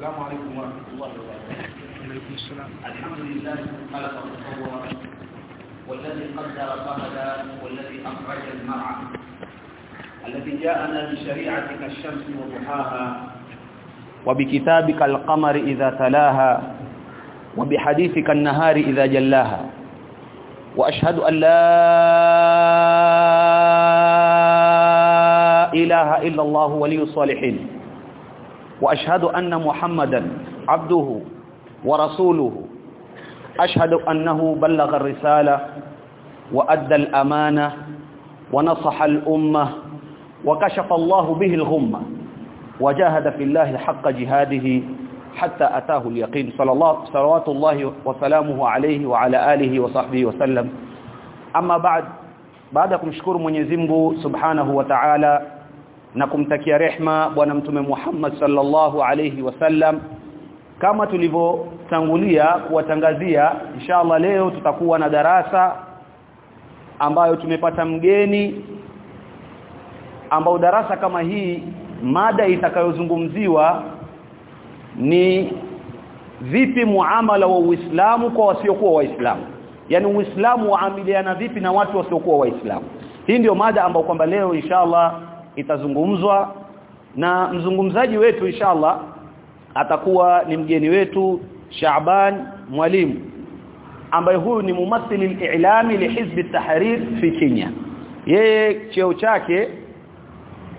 السلام عليكم ورحمة الله وبركاته. عليكم السلام. الحمد لله خلق وصور والذي قدر فهدى والذي أخرج المرعى. الذي جاءنا بشريعتك الشمس وضحاها وبكتابك القمر إذا تلاها وبحديثك النهار إذا جلاها. وأشهد أن لا إله إلا الله ولي الصالحين. وأشهد أن محمدا عبده ورسوله. أشهد أنه بلغ الرسالة وأدى الأمانة ونصح الأمة وكشف الله به الغمة وجاهد في الله حق جهاده حتى أتاه اليقين. صلى الله صلوات الله وسلامه عليه وعلى آله وصحبه وسلم. أما بعد baada kumshukuru Mwenyezi Mungu Subhanahu wa Ta'ala na kumtakia rehma bwana mtume Muhammad sallallahu alayhi wasallam kama tulivyotangulia kuwatangazia inshallah leo tutakuwa na darasa ambayo tumepata mgeni ambao darasa kama hii mada itakayozungumziwa ni vipi muamala wa Uislamu kwa wasiokuwa waislamu. Yani Uislamu waamiliana vipi na watu wasiokuwa waislamu. Hii ndio mada ambayo kwamba leo inshallah itazungumzwa na mzungumzaji wetu inshallah atakuwa ni mgeni wetu Shaaban Mwalimu ambaye huyu ni mumathili al-i'lami li hizb at-tahrir fi Kenya. Yeye cheo chake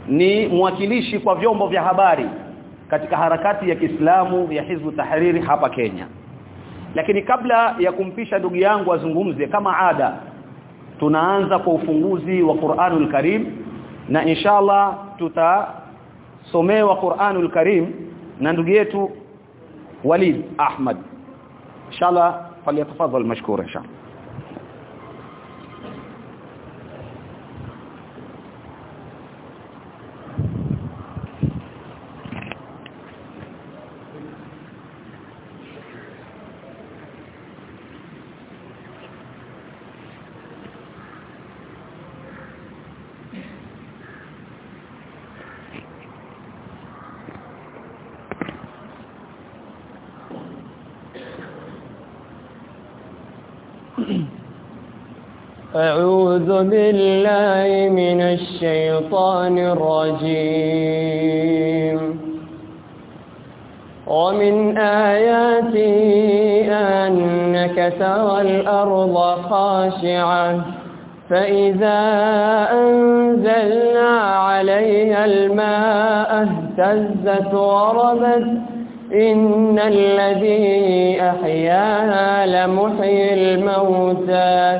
ni mwakilishi kwa vyombo vya habari katika harakati ya Kiislamu ya Hizbu Tahriri hapa Kenya. Lakini kabla ya kumpisha ndugu yangu azungumze kama ada tunaanza kwa ufunguzi wa Qur'anul Karim na inshallah tutasomewa Qur'anul Karim na ndugu yetu Walid Ahmad inshallah falyatafadhal mashkura inshallah أعوذ بالله من الشيطان الرجيم. ومن آياته أنك ترى الأرض خاشعة فإذا أنزلنا عليها الماء اهتزت وربت إن الذي أحياها لمحيي الموتى.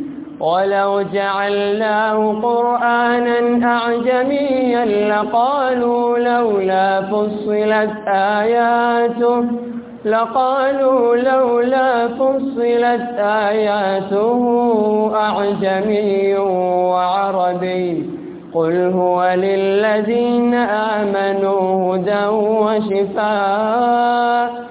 ولو جعلناه قرآنا أعجميا لقالوا لولا فصلت آياته لقالوا لولا فصلت آياته أعجمي وعربي. قل هو للذين آمنوا هدى وشفاء.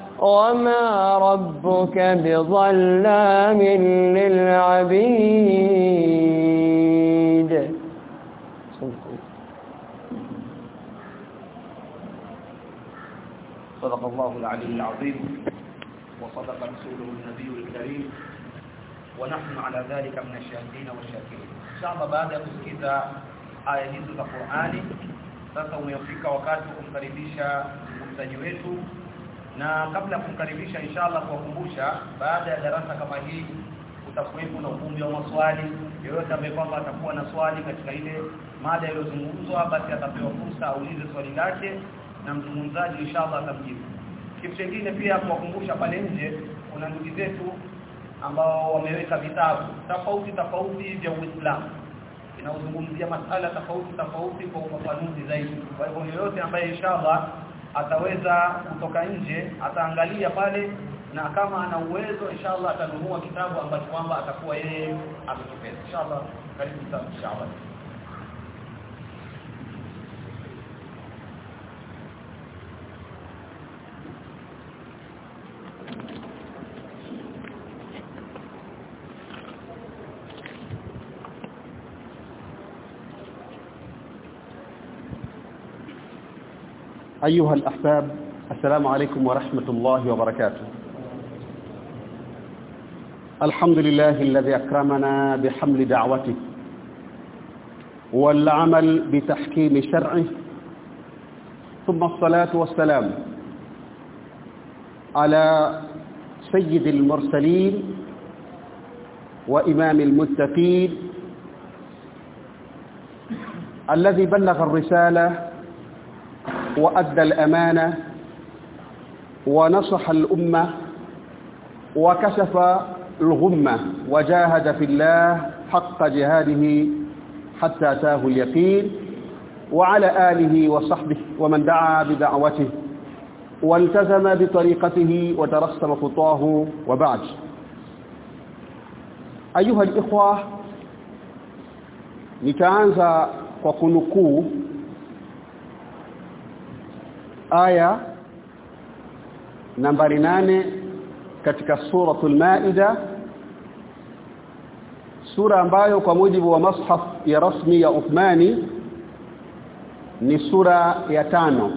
وما ربك بظلام للعبيد. صدق الله العلي العظيم وصدق رسوله النبي الكريم. ونحن على ذلك من الشاهدين والشاكرين. إن شاء الله baada ya kusikiza aya hizo za Qur'ani sasa umefika na kabla ya kumkaribisha inshallah kuwakumbusha baada ya darasa kama hii utakuwepo na ukumbi wa maswali. Yeyote ambaye kwamba atakuwa na swali katika ile mada iliyozungumzwa basi atapewa fursa aulize swali lake na mzungumzaji inshallah atamjibu. Kitu kingine pia kuwakumbusha pale nje kuna ndugu zetu ambao wameweka vitabu tofauti tofauti vya Uislamu. Inaozungumzia masala tofauti tofauti kwa ufafanuzi zaidi. Kwa hivyo yoyote ambaye inshallah ataweza kutoka nje ataangalia pale na kama ana uwezo inshallah atanunua kitabu ambacho kwamba atakuwa yeye amekipenda. Inshallah karibu sana inshallah أيها الأحباب السلام عليكم ورحمة الله وبركاته. الحمد لله الذي أكرمنا بحمل دعوته والعمل بتحكيم شرعه ثم الصلاة والسلام على سيد المرسلين وإمام المتقين الذي بلغ الرسالة وأدى الأمانة ونصح الأمة وكشف الغمة وجاهد في الله حق جهاده حتى أتاه اليقين وعلى آله وصحبه ومن دعا بدعوته والتزم بطريقته وترسم خطاه وبعد. أيها الإخوة nitaanza kwa aya nambari nane katika suratul maida sura ambayo kwa mujibu wa mashaf ya rasmi ya Uthmani ni sura ya tano.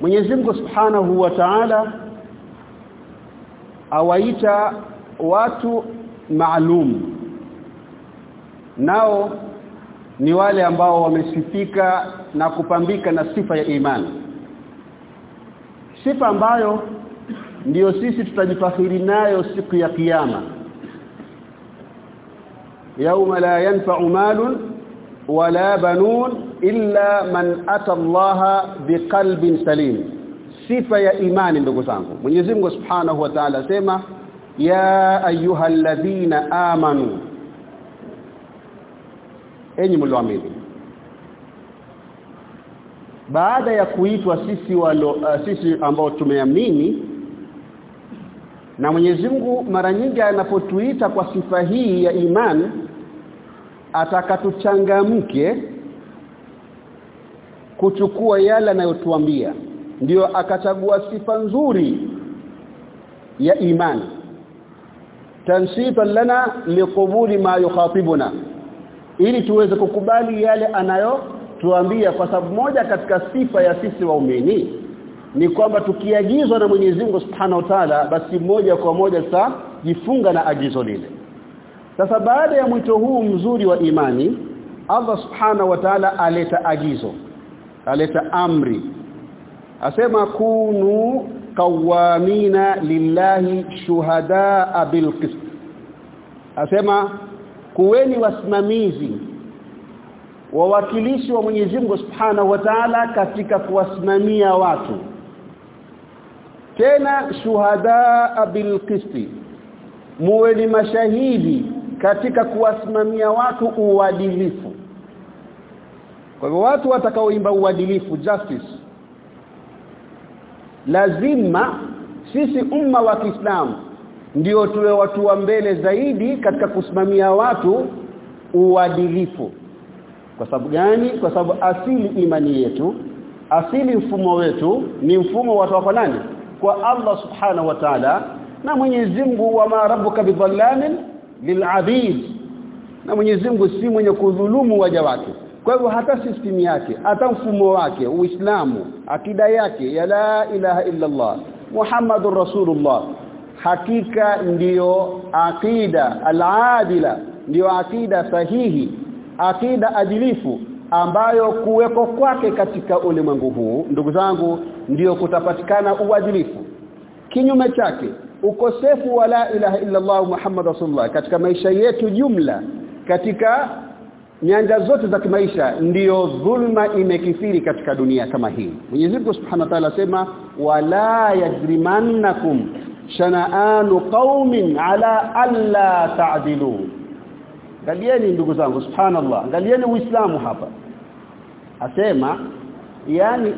Mwenyezi Mungu Subhanahu wa Ta'ala awaita watu maalum nao ni wale ambao wamesifika na kupambika na sifa ya imani sifa ambayo ndiyo sisi tutajifakhiri nayo siku ya kiyama. Yauma la yanfa'u malun wala banun illa man ata Allah biqalbin salim. Sifa ya imani ndugu zangu. Mwenyezi Mungu Subhanahu wa Ta'ala sema ya ayyuhalladhina amanu enyi mlioamini. Baada ya kuitwa sisi walo, uh, sisi ambao tumeamini na Mwenyezi Mungu mara nyingi anapotuita kwa sifa hii ya imani atakatuchangamke kuchukua yale anayotuambia. Ndio akachagua sifa nzuri ya imani. Tansiban lana liqubuli ma yukhatibuna ili tuweze kukubali yale anayotuambia kwa sababu moja katika sifa ya sisi waumini ni kwamba tukiagizwa na Mwenyezi Mungu Subhanahu wa Ta'ala basi moja kwa moja tutajifunga na agizo lile. Sasa baada ya mwito huu mzuri wa imani Allah Subhanahu wa Ta'ala aleta agizo aleta amri. Asema kunu qawamina lillahi shuhadaa bilqist asema kuweni wasimamizi wawakilishi wa Mwenyezi Mungu Subhanahu wa Ta'ala katika kuwasimamia watu. Tena shuhada bil qisti muwe ni mashahidi katika kuwasimamia watu uadilifu. Kwa hivyo watu watakaoimba uadilifu justice lazima sisi umma wa Kiislamu ndio tuwe watu wa mbele zaidi katika kusimamia watu uadilifu. Kwa sababu gani? Kwa sababu asili imani yetu asili mfumo wetu ni mfumo wa kwa nani? Kwa Allah subhanahu wa ta'ala na Mwenyezi Mungu wa ma rabbuka bidhallamin lil'abid na Mwenyezi Mungu si mwenye kudhulumu waja wake. Kwa hivyo hata system yake hata mfumo wake uislamu akida yake ya la ilaha illa Allah Muhammadur Rasulullah hakika ndiyo aqida al-adila ndiyo aqida sahihi aqida adilifu ambayo kuweko kwake katika ulimwengu huu ndugu zangu ndiyo kutapatikana uadilifu. Kinyume chake ukosefu wa la ilaha illa Allah Muhammad Rasulullah katika maisha yetu jumla katika nyanja zote za kimaisha ndiyo dhulma imekithiri katika dunia kama hii. Mwenyezi Mungu Subhanahu wa Ta'ala sema wala yajrimannakum shana'anu qaumin ala alla ta'dilu. Angalieni ndugu zangu subhanallah angalieni uislamu hapa. Asema yani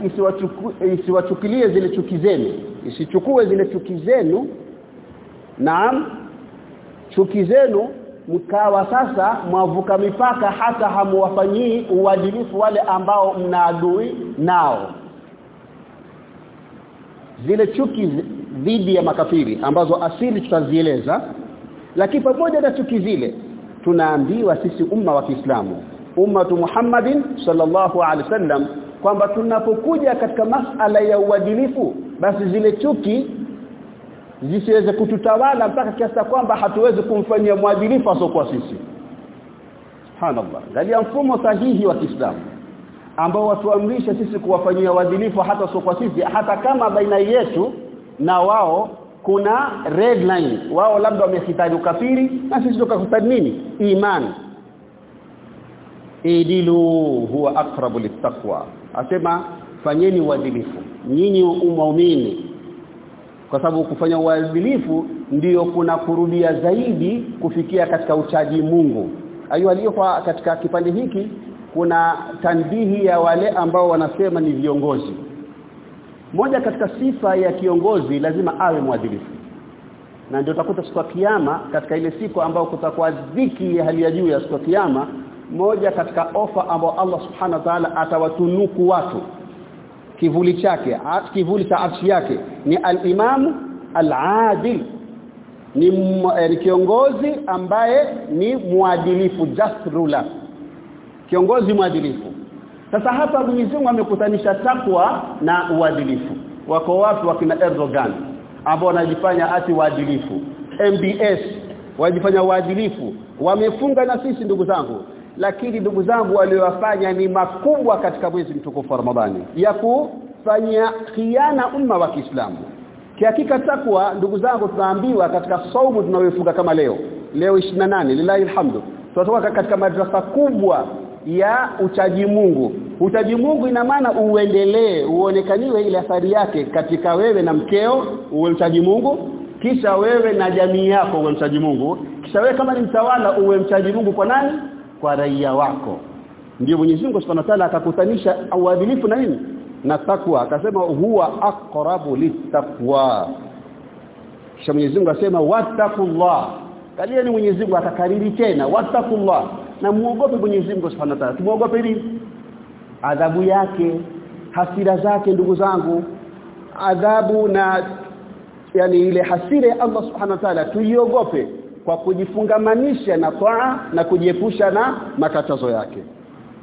isiwachukilie zile chuki zenu isichukue zile chuki zenu. Naam chuki zenu mkawa sasa mwavuka mipaka hata hamuwafanyii uadilifu wale ambao mnaadui nao. Zile chuki dhidi ya makafiri ambazo asili tutazieleza lakini pamoja na chuki zile tunaambiwa sisi umma wa Kiislamu ummatu Muhammadin sallallahu alaihi wasallam kwamba tunapokuja katika masala ya uadilifu basi zile chuki zisiweze kututawala mpaka kiasi kwamba hatuwezi kumfanyia mwadilifu asokuwa sisi. Subhanallah. Angalia mfumo sahihi wa Kiislamu ambao watuamrisha sisi kuwafanyia uadilifu hata sokuwa sisi hata kama baina yetu na wao kuna red line. Wao labda wamehitaji ukafiri na sisi tukakutani nini? Iman. Idilu huwa aqrabu littaqwa. Asema fanyeni uadilifu. Nyinyi umaumini kwa sababu kufanya uadilifu ndiyo kuna kurudia zaidi kufikia katika uchaji Mungu. Ayu aliyokuwa katika kipande hiki kuna tanbihi ya wale ambao wanasema ni viongozi moja katika sifa ya kiongozi lazima awe mwadilifu. Na ndio utakuta siku ya kiyama katika ile siku ambayo kutakuwa dhiki ya hali ya juu ya siku ya kiyama moja katika ofa ambayo Allah subhanahu wa ta'ala atawatunuku watu kivuli chake kivuli cha arshi yake ni al-imam al-adil. Ni, eh, ni kiongozi ambaye ni mwadilifu just ruler kiongozi mwadilifu sasa hapa Mwenyezi Mungu amekutanisha takwa na uadilifu. Wako watu wakina Erdogan ambao wanajifanya ati waadilifu? MBS wajifanya waadilifu. Wamefunga na sisi ndugu zangu. Lakini ndugu zangu waliowafanya ni makubwa katika mwezi mtukufu wa Ramadhani ya kufanya khiana umma wa Kiislamu. Kihakika takwa ndugu zangu tunaambiwa katika saumu tunayofunga kama leo. Leo 28 lillahi alhamdu. Tunatoka katika madrasa kubwa ya uchaji Mungu. Uchaji Mungu ina maana uendelee uonekaniwe ile athari yake katika wewe na mkeo uwe mchaji Mungu. Kisha wewe na jamii yako uwe mchaji Mungu. Kisha wewe kama ni mtawala uwe mchaji Mungu kwa nani? Kwa raia wako. Ndio Mwenyezi Mungu Subhanahu wa Ta'ala akakutanisha uadilifu na nini? Na takwa akasema huwa aqrabu littaqwa. Kisha Mwenyezi Mungu asema wattaqullah. Kalia ni Mwenyezi Mungu akakariri tena wattaqullah na muogope Mwenyezi Mungu Subhanahu wa Ta'ala. Tumuogope nini? Adhabu yake hasira zake ndugu zangu. Adhabu na yani ile hasira ya Allah Subhanahu wa Ta'ala tuiogope kwa kujifungamanisha na taa na kujiepusha na makatazo yake.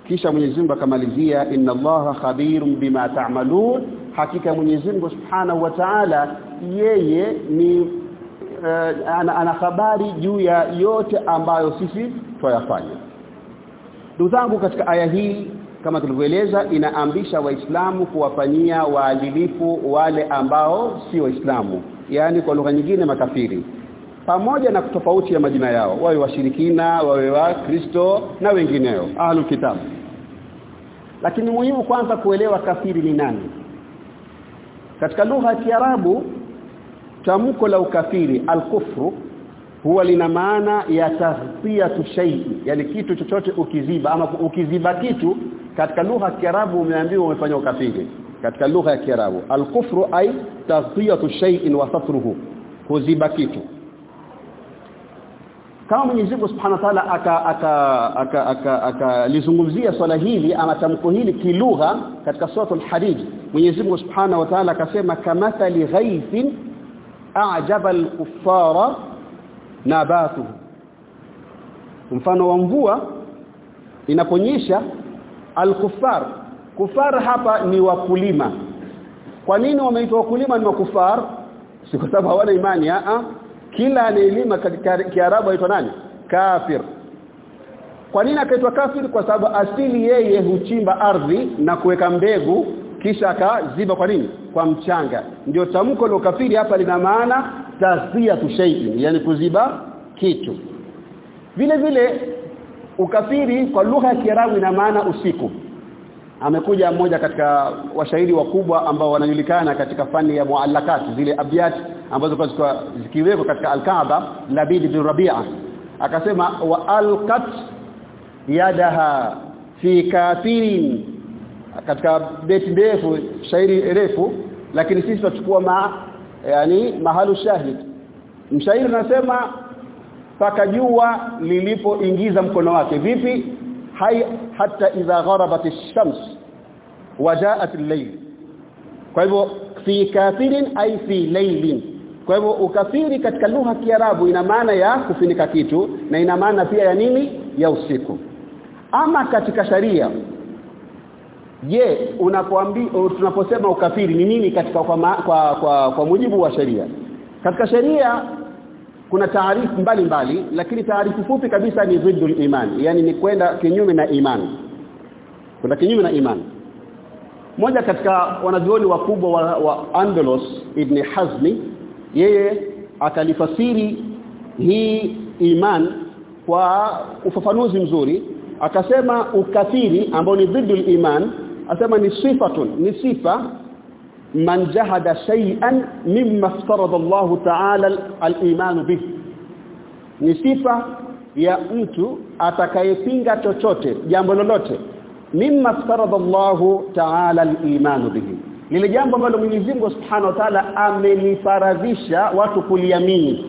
Kisha Mwenyezi Mungu akamalizia inna Allaha khabirum bima ta'malun. Hakika Mwenyezi Mungu Subhanahu wa Ta'ala yeye ni uh, ana, ana habari juu ya yote ambayo sisi twayafanya ndugu zangu katika aya hii kama tulivyoeleza inaambisha waislamu kuwafanyia waadilifu wale ambao si waislamu yani kwa lugha nyingine makafiri. Pamoja na tofauti ya majina yao wawe washirikina wawe wa Kristo na wengineo ahlul kitabu lakini muhimu kwanza kuelewa kafiri ni nani. Katika lugha ya Kiarabu tamko la ukafiri al-kufru huwa lina maana ya tasfiya shay'i yani kitu chochote ukiziba ama ukiziba kitu katika lugha ya Kiarabu umeambiwa umefanya ukafiri katika lugha ya Kiarabu alkufru ay tasfiya shay'in wa satruhu kuziba kitu. Kama Mwenyezi Mungu Subhanahu wa Ta'ala aka aka aka akalizungumzia swala hili ama tamko hili kilugha katika sura al-Hadid Mwenyezi Mungu Subhanahu wa Ta'ala akasema kamathali ghaithin a'jaba al-kuffara nabatuhu mfano wa mvua inaponyesha alkufar. Kufar hapa ni wakulima. Kwa nini wameitwa wakulima ni wakufar? Si kwa sababu hawana imani a kila anayelima katika kiarabu aitwa nani? Kafir. Kwa nini akaitwa kafir? Kwa sababu asili yeye huchimba ardhi na kuweka mbegu kisha akaziba kwa nini? Kwa mchanga. Ndio tamko la ukafiri hapa lina maana tasia shay'in yani kuziba kitu. Vile vile ukafiri kwa lugha ya Kiarabu ina maana usiku. Amekuja mmoja katika washairi wakubwa ambao wanajulikana katika fani ya muallakat zile abyat ambazo kwa zikiwekwa katika alkaaba Labid bin Rabi'a. Akasema wa alqat yadaha fi kafirin katika beti ndefu shairi refu lakini sisi tutachukua ma yani mahalu shahid. Mshairi anasema paka jua lilipoingiza mkono wake. Vipi? Hai hata idha gharabat ash-shams wajaat al-layl. Kwa hivyo fi kafirin ay fi laylin. Kwa hivyo ukafiri katika lugha ya Kiarabu ina maana ya kufinika kitu na ina maana pia ya nini? Ya usiku. Ama katika sharia je tunaposema ukafiri ni nini katika kwa, ma, kwa kwa kwa mujibu wa sheria? Katika sheria kuna taarifu mbalimbali lakini taarifu fupi kabisa ni ziddul iman yani ni kwenda kinyume na imani kwenda kinyume na imani moja katika wanazuoni wakubwa wa, wa Andalus Ibn Hazmi yeye akalifasiri hii iman kwa ufafanuzi mzuri akasema ukafiri ambao ni dhidul iman asema ni sifatun ni sifa. Man jahada shay'an mimma aftarada Allah ta'ala al-iman bih ni sifa ya mtu atakayepinga chochote jambo lolote. Mimma aftarada Allah ta'ala al-iman bihi. Lile jambo ambalo Mwenyezi Mungu Subhanahu wa Ta'ala amelifaradhisha watu kuliamini.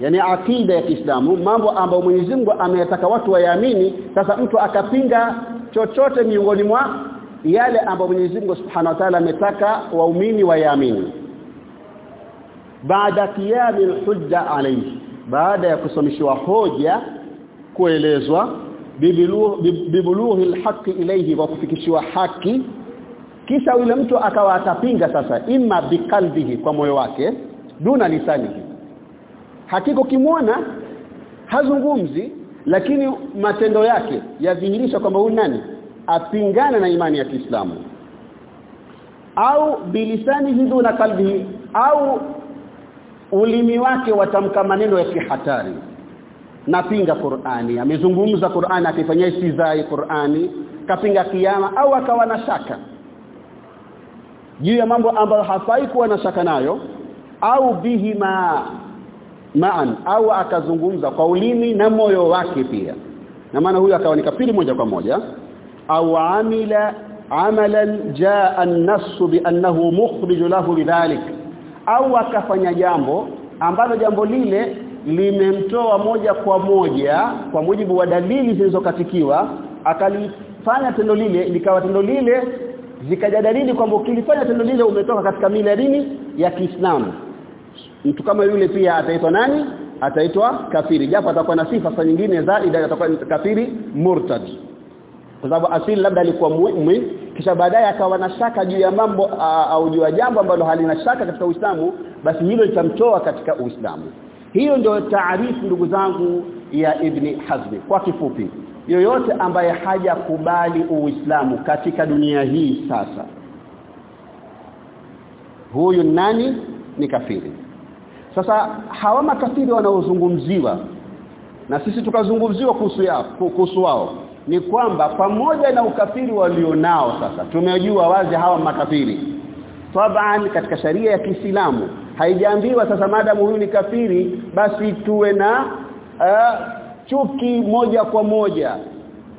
Yani akida ya Kiislamu mambo ambayo Mwenyezi Mungu ameyataka watu wayaamini. Sasa mtu akapinga chochote miongoni mwa yale ambayo Mwenyezi Mungu Subhanahu wa Ta'ala ametaka waumini wayaamini. Baada qiyami hujja alayhi baada ya kusomeshwa hoja kuelezwa bibuluhi alhaqi ilayhi wa kufikishiwa haki kisha yule mtu akawa atapinga sasa imma biqalbihi kwa moyo wake duna lisanihi. Hakiko kimwona hazungumzi lakini matendo yake yadhihirisha kwamba huyu nani apingana na imani ya Kiislamu. Au bilisani bilisanihi na kalbihi au ulimi wake watamka maneno ya kihatari. Napinga Qur'ani amezungumza Qur'ani akifanya istizai Qur'ani kapinga kiyama au akawa na shaka. Juu ya mambo ambayo hafai kuwa na shaka nayo au bihima maan au akazungumza kwa ulimi na moyo wake pia. Na maana huyu akawa ni kafiri moja kwa moja au amila amalan jaa an-nass bi annahu mukhrij lahu bidhalik au akafanya jambo ambalo jambo lile limemtoa moja kwa moja kwa mujibu wa dalili zilizokatikiwa akalifanya tendo lile likawa tendo lile zikaja dalili kwamba ukilifanya tendo lile umetoka katika mila dini ya Kiislamu. Mtu kama yule pia ataitwa nani? Ataitwa kafiri. Japo atakuwa na sifa nyingine zaidi atakuwa kafiri murtad kwa sababu asili labda alikuwa muumini kisha baadaye akawa na shaka juu ya mambo au juu ya jambo ambalo halina shaka katika Uislamu basi hilo litamtoa katika Uislamu. Hiyo ndio taarifu ndugu zangu ya Ibn Hazm. Kwa kifupi yoyote ambaye hajakubali Uislamu katika dunia hii sasa huyu nani? Ni kafiri. Sasa hawa makafiri wanaozungumziwa na sisi tukazungumziwa kuhusu yao kuhusu wao ni kwamba pamoja na ukafiri walionao sasa tumejua wazi hawa makafiri taban katika sharia ya Kiislamu haijaambiwa sasa madamu huyu ni kafiri basi tuwe na uh, chuki moja kwa moja.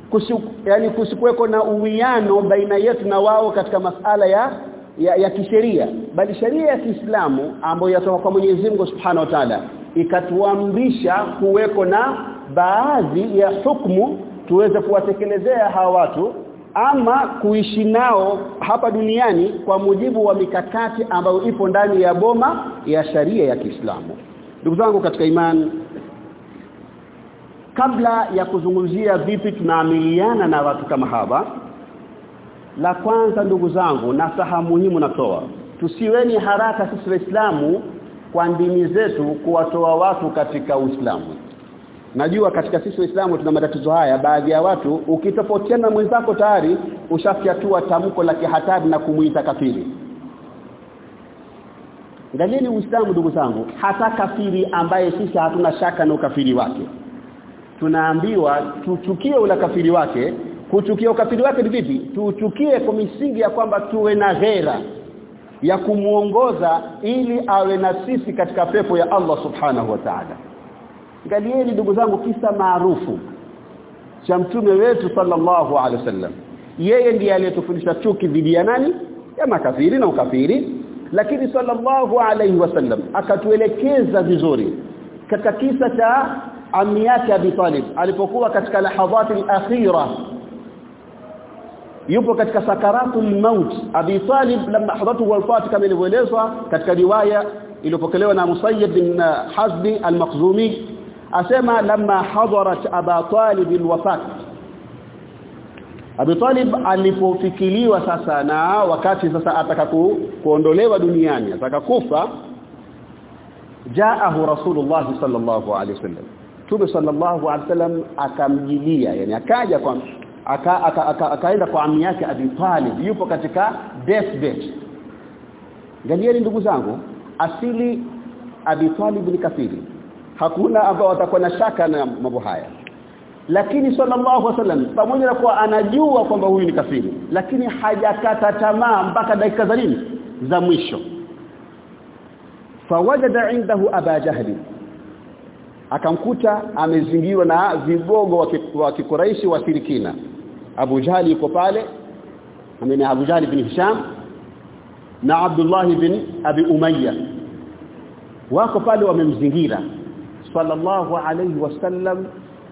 Kusu, yani kusikuweko na uwiano baina yetu na wao katika masala ya ya, ya kisheria. Bali sheria ya Kiislamu ambayo yatoka kwa Mwenyezi Mungu Subhanahu wa Ta'ala ikatuamrisha kuweko na baadhi ya hukumu tuweze kuwatekelezea hawa watu ama kuishi nao hapa duniani kwa mujibu wa mikakati ambayo ipo ndani ya boma ya sharia ya Kiislamu. Ndugu zangu katika imani kabla ya kuzungumzia vipi tunaamiliana na watu kama hawa la kwanza ndugu zangu na sahamu muhimu natoa. Tusiweni haraka sisi waislamu kwa dini zetu kuwatoa watu katika Uislamu najua katika sisi waislamu tuna matatizo haya baadhi ya watu ukitofautiana mwenzako tayari ushafiatua tamko la kihatari na kumuita kafiri. Angalieni Uislamu ndugu zangu hata kafiri ambaye sisi hatuna shaka na ukafiri wake. Tunaambiwa tuchukie ula kafiri wake. Kuchukia ukafiri wake ni vipi? Tuchukie kwa misingi ya kwamba tuwe na ghera ya kumuongoza ili awe na sisi katika pepo ya Allah subhanahu wa ta'ala ngalieni ndugu zangu kisa maarufu cha mtume wetu sallallahu alaihi wasallam. Yeye ndiye aliyetufundisha chuki dhidi ya nani? Ya makafiri na ukafiri. Lakini sallallahu alaihi wasallam akatuelekeza vizuri katika kisa cha ammi yake Abi Talib. Alipokuwa katika lahadhati al-akhira yupo katika sakaratul maut. Abi Talib lamma hadathu wafat kama ilivyoelezwa katika riwaya iliyopokelewa na Musayyib bin Hazbi al-Makhzumi asema lamma hadarat Aba Talib alwafat. Abi Talib alipofikiliwa sasa na wakati sasa ataka kuondolewa duniani ataka kufa jaahu Rasulullah sallallahu alaihi wasallam Mtume sallallahu alaihi wasallam akamjilia yani akaja kwa aka, aka, aka, akaenda kwa ami yake Abi Talib yupo katika deathbed Ngalieni ndugu zangu asili Abi Talib ni kafiri hakuna ambao watakuwa na shaka na mambo haya. Lakini sallallahu alaihi wasallam pamoja na kuwa anajua kwamba huyu ni kafiri lakini hajakata tamaa mpaka dakika za nini? Za mwisho. Fawajada indahu aba jahli. Akamkuta amezingirwa na vigogo wa kikuraishi wa shirikina Abu jahli yuko pale amene Abu Jahali bin Hisham na Abdullah bin Abi Umayya. Wako pale wamemzingira sallallahu alayhi wasallam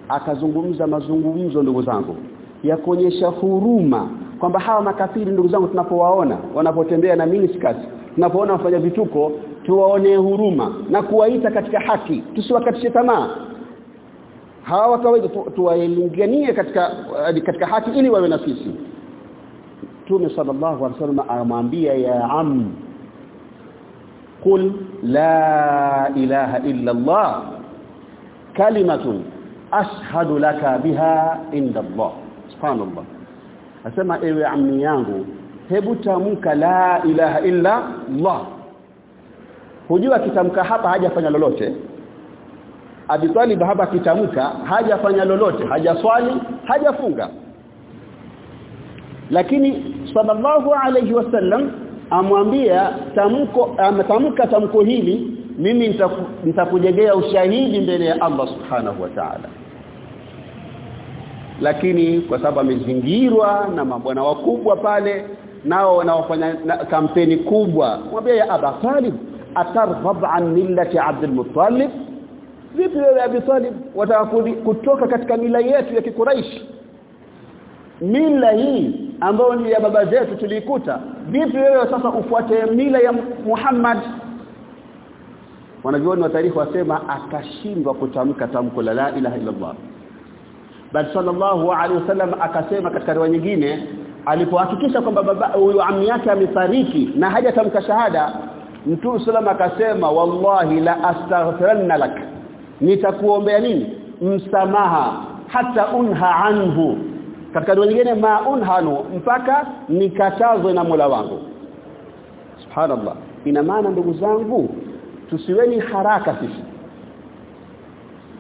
akazungumza mazungumzo ndugu zangu ya kuonyesha huruma kwamba hawa makafiri ndugu zangu tunapowaona wanapotembea na miniskirt tunapoona wafanya vituko tuwaone huruma na kuwaita katika haki tusiwakatishe tamaa. Hawa kawaida tuwaelinganie katika katika haki ili wawe na sisi. Mtume sallallahu alaihi wasallam amwambia ya am qul la ilaha illa Allah kalimatun ashhadu laka biha inda Allah subhanallah. Asema ewe ammi yangu hebu tamka la ilaha illa Allah. Hujua kitamka hapa hajafanya lolote. Abi Talib hapa kitamka hajafanya lolote. Hajaswali hajafunga. Lakini sallallahu alayhi wasallam amwambia tamko ametamka tamko hili mimi nitakujengea ushahidi mbele ya Allah subhanahu wa ta'ala. Lakini kwa sababu amezingirwa na mabwana wakubwa pale nao wanaofanya na, kampeni kubwa mwambie ya Abu Talib atarghab an millati Abdul Muttalib. Vipi wewe Abi Talib watakudi kutoka katika mila yetu ya kikuraishi mila hii ambayo ni ya baba zetu tulikuta vipi wewe sasa ufuate mila ya Muhammad wanavyoni wa taarifa wasema akashindwa kutamka tamko la la ilaha illa Allah bali sallallahu alaihi wasallam akasema katika riwaya nyingine alipohakikisha kwamba baba huyu ammi yake amefariki na hajatamka shahada Mtume sallam akasema wallahi la astaghfiranna lak. Nitakuombea nini? Msamaha hata unha anhu. Katika dua nyingine ma unhanu mpaka nikatazwe na Mola wangu. Subhanallah. Ina maana ndugu zangu tusiweni haraka sisi.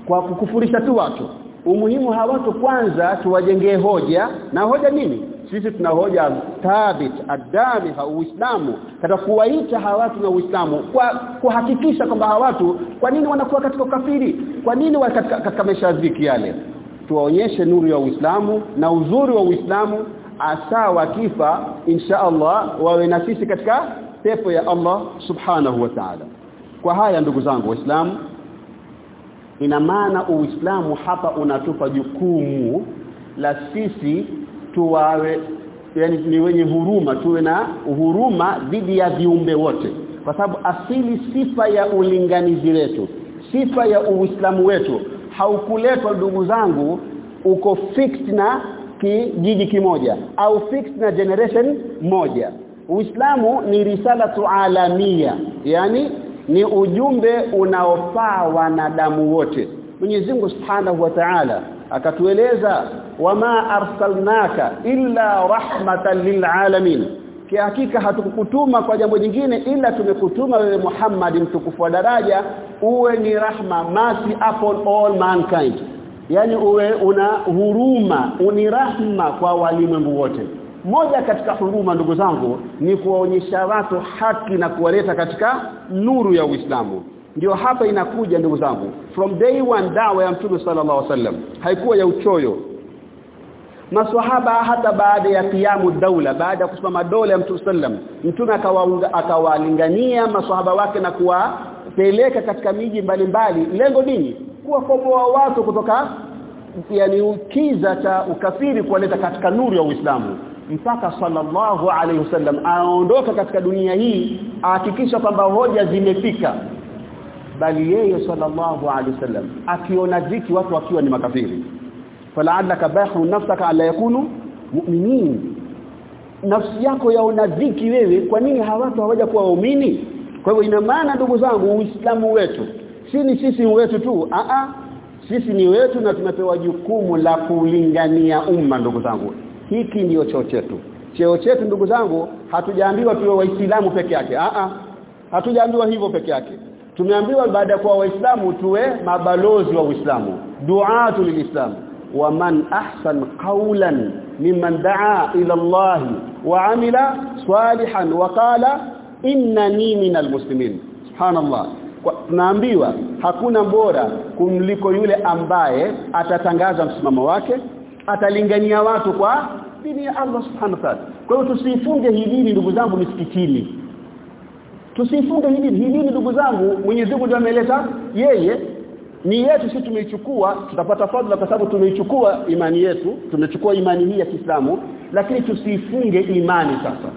Kwa kukufurisha tu watu. Umuhimu hawa watu kwanza tuwajengee hoja. Na hoja nini? Sisi tuna hoja thabit adami ha uislamu. Katika kuwaita hawa watu na uislamu. Kwa kuhakikisha kwamba hawa watu kwa nini wanakuwa katika ukafiri? Kwa nini katika, katika maisha dhiki yale? Tuwaonyeshe nuru ya uislamu na uzuri wa uislamu asa wakifa insha Allah wawe na sisi katika pepo ya Allah subhanahu wa ta'ala kwa haya ndugu zangu waislamu ina maana uislamu hapa unatupa jukumu la sisi tuwawe yani ni wenye huruma tuwe na huruma dhidi ya viumbe wote. Kwa sababu asili sifa ya ulinganizi wetu sifa ya uislamu wetu haukuletwa ndugu zangu uko fixed na kijiji kimoja au fixed na generation moja. Uislamu ni risalatu alamia yani ni ujumbe unaofaa wanadamu wote. Mwenyezi Mungu Subhanahu wa Ta'ala akatueleza wama arsalnaka illa rahmatan lilalamin hakika hatukukutuma kwa jambo jingine ila tumekutuma wewe Muhammad mtukufu wa daraja uwe ni rahma masi upon all mankind. Yani uwe una huruma uni rahma kwa walimwengu wote moja katika huruma ndugu zangu ni kuwaonyesha watu haki na kuwaleta katika nuru ya Uislamu. Ndio hapa inakuja ndugu zangu. From day one dawa ya Mtume sallallahu alaihi wasallam haikuwa ya uchoyo. Maswahaba hata baada ya kiamu daula baada ya kusimama dola ya Mtume sallam Mtume akawalingania maswahaba wake na kuwapeleka katika miji mbalimbali. Lengo nini? Kuwakomboa watu kutoka yani ukiza cha ukafiri kuwaleta katika nuru ya Uislamu mpaka sallallahu alayhi wasallam aondoka katika dunia hii ahakikisha kwamba hoja zimefika. Bali yeye sallallahu alayhi wasallam akiona dhiki watu wakiwa ni makafiri. Fala'allaka bahu nafsaka alla yakunu mu'minin. Nafsi yako yaona dhiki wewe kwa nini hawatu hawaja kuwa waumini? Kwa hivyo ina maana ndugu zangu uislamu wetu si ni sisi wetu tu a a sisi ni wetu na tumepewa jukumu la kulingania umma ndugu zangu hiki ndiyo cheo chetu. Cheo chetu ndugu zangu hatujaambiwa tuwe waislamu peke yake. A a hatujaambiwa hivyo peke yake. Tumeambiwa baada ya kuwa waislamu tuwe mabalozi wa uislamu duatu lilislam wa man ahsan qawlan mimman daa ila Allah wa amila salihan wa qala innani minal muslimin. Subhanallah. Tunaambiwa hakuna bora kumliko yule ambaye atatangaza msimamo wake atalingania watu kwa dini ya Allah subhanahu wa ta'ala. Kwa hiyo tusifunge hii dini ndugu zangu misikitini. Tusifunge hii dini. Hii dini ndugu zangu Mwenyezi Mungu ndiye ameleta yeye. Ni yetu sisi tumeichukua tutapata fadhila kwa sababu tumeichukua imani yetu tumechukua imani hii ya Kiislamu lakini tusifunge imani sasa.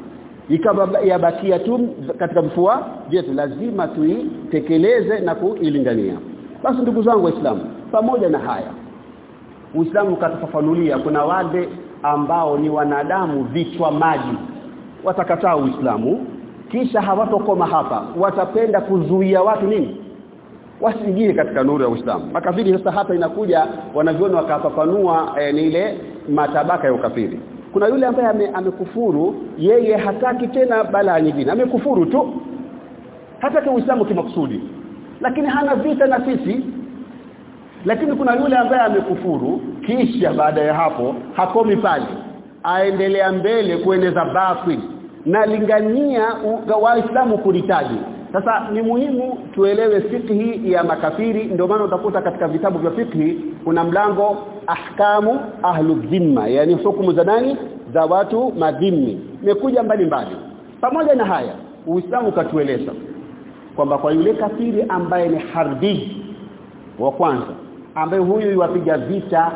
Ikawa yabakia tu katika mfua jetu. Lazima tuitekeleze na kuilingania. Basi ndugu zangu waislamu pamoja na haya Uislamu ukatafafanulia kuna wale ambao ni wanadamu vichwa maji. Watakataa Uislamu kisha hawatokoma hapa. Watapenda kuzuia watu nini? Wasiingie katika nuru ya Uislamu. Makafiri sasa hapa inakuja wanaviona wakafafanua e, ni ile matabaka ya ukafiri. Kuna yule ambaye ame, amekufuru yeye hataki tena balaa nyingine. Amekufuru tu. Hataki Uislamu kimakusudi. Lakini hana vita na sisi lakini kuna yule ambaye amekufuru kisha baada ya hapo hakomi pale. Aendelea mbele kueneza batil na lingania waislamu kulitaji sasa ni muhimu tuelewe fikhi ya makafiri. Ndio maana utakuta katika vitabu vya fikhi kuna mlango ahkamu ahlu dhimma. Yani hukumu za nani? Za watu madhimmi. Imekuja mbali mbali pamoja na haya uislamu katueleza kwamba kwa yule kafiri ambaye ni harbi wa kwanza ambaye huyu yuwapiga vita